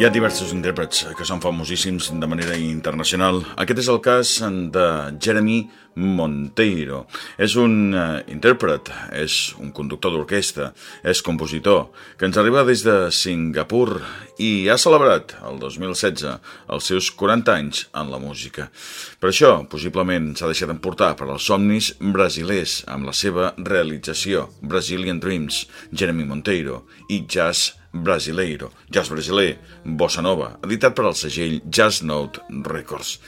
Hi ha diversos intèrprets que són famosíssims de manera internacional. Aquest és el cas de Jeremy Monteiro. És un uh, intèrpret, és un conductor d'orquestra, és compositor, que ens arriba des de Singapur i ha celebrat el 2016 els seus 40 anys en la música. Per això, possiblement, s'ha deixat emportar per als somnis brasilers amb la seva realització Brazilian Dreams, Jeremy Monteiro i Jazz brasileiro, jazz brasiler, bossa nova, editat per al segell Jazz Note Records.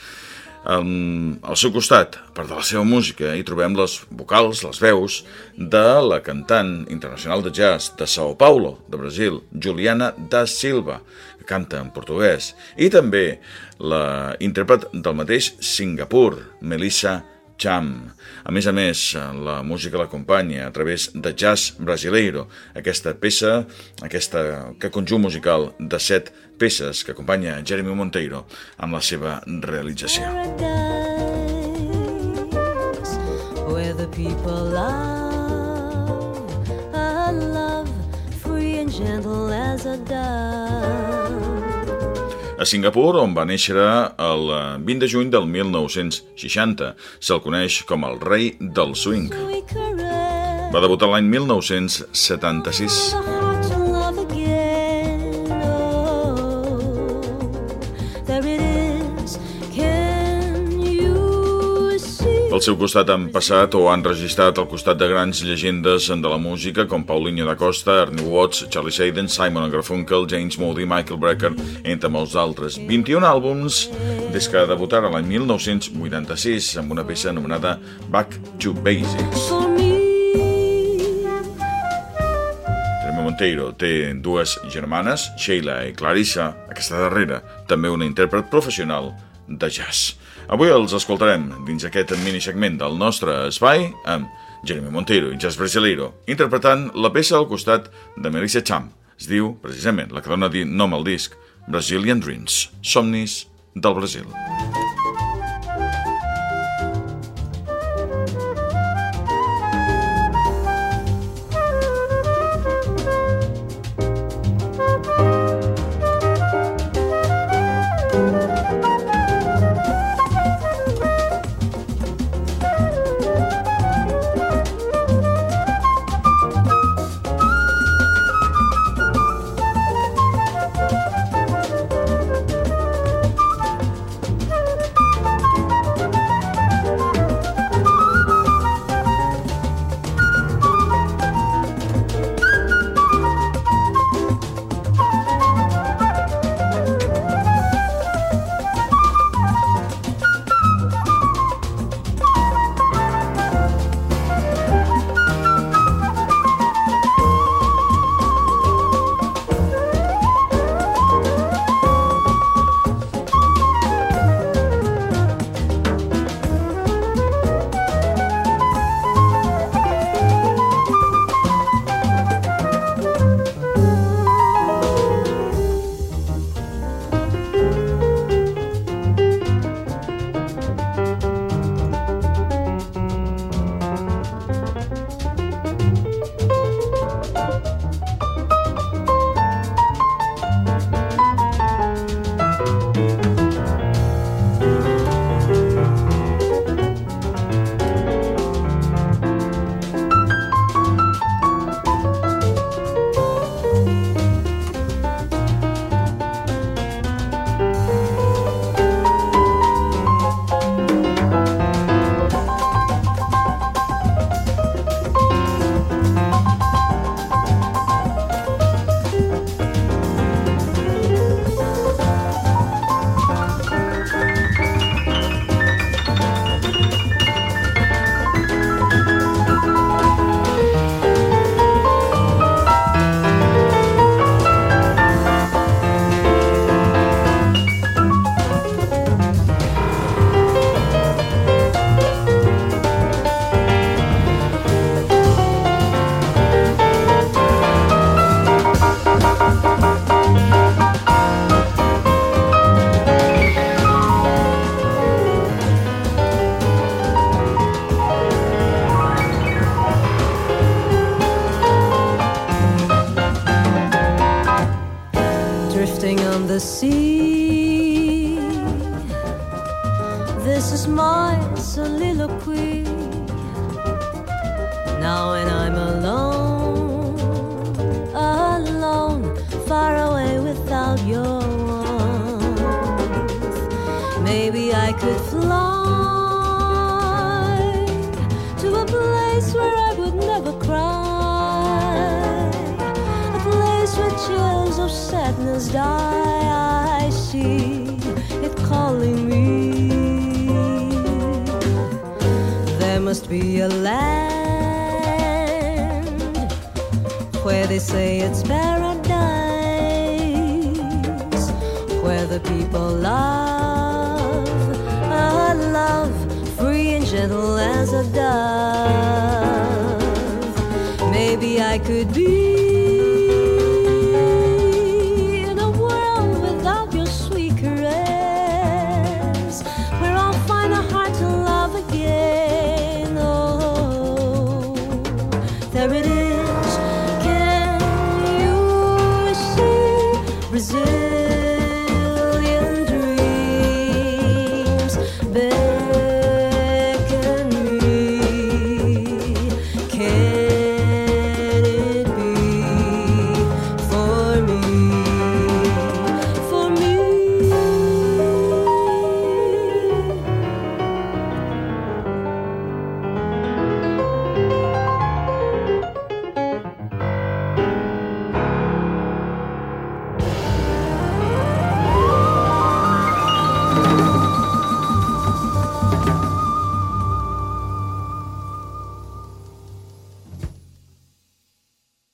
Um, al seu costat, part de la seva música, hi trobem les vocals, les veus de la cantant internacional de jazz de Sao Paulo, de Brasil, Juliana da Silva, que canta en portuguès, i també la intèrpret del mateix Singapur, Melissa Cham. A més a més, la música l'acompanya a través de Jazz Brasileiro, aquesta peça, aquesta que conjunt musical de set peces que acompanya Jeremy Monteiro amb la seva realització. Where the people love, a love free and gentle as a dove a Singapur, on va néixer el 20 de juny del 1960. Se'l coneix com el rei del swing. Va debutar l'any 1976. Al seu costat han passat o han registrat al costat de grans llegendes de la música com Paulinho da Costa, Ernie Watts, Charlie Hayden, Simon Garfunkel, James Moody, Michael Brecker, entre molts altres. 21 àlbums des que debutara l'any 1986 amb una peça anomenada Back to Basics. Monteiro té dues germanes, Sheila i Clarissa, aquesta darrera també una intèrpret professional de jazz. Avui els escoltarem dins aquest minisegment del nostre espai amb Jeremy Monteiro i Jazz Brasileiro, interpretant la peça al costat de Melissa Cham. Es diu, precisament, la que dona nom al disc, Brazilian Dreams, Somnis del Brasil. The sea. This is my soliloquy. Now, when I'm alone, alone, far away without your warmth, maybe I could fly must be a land where they say it's paradise, where the people love, a love free and gentle as a dove. Maybe I could be. There it is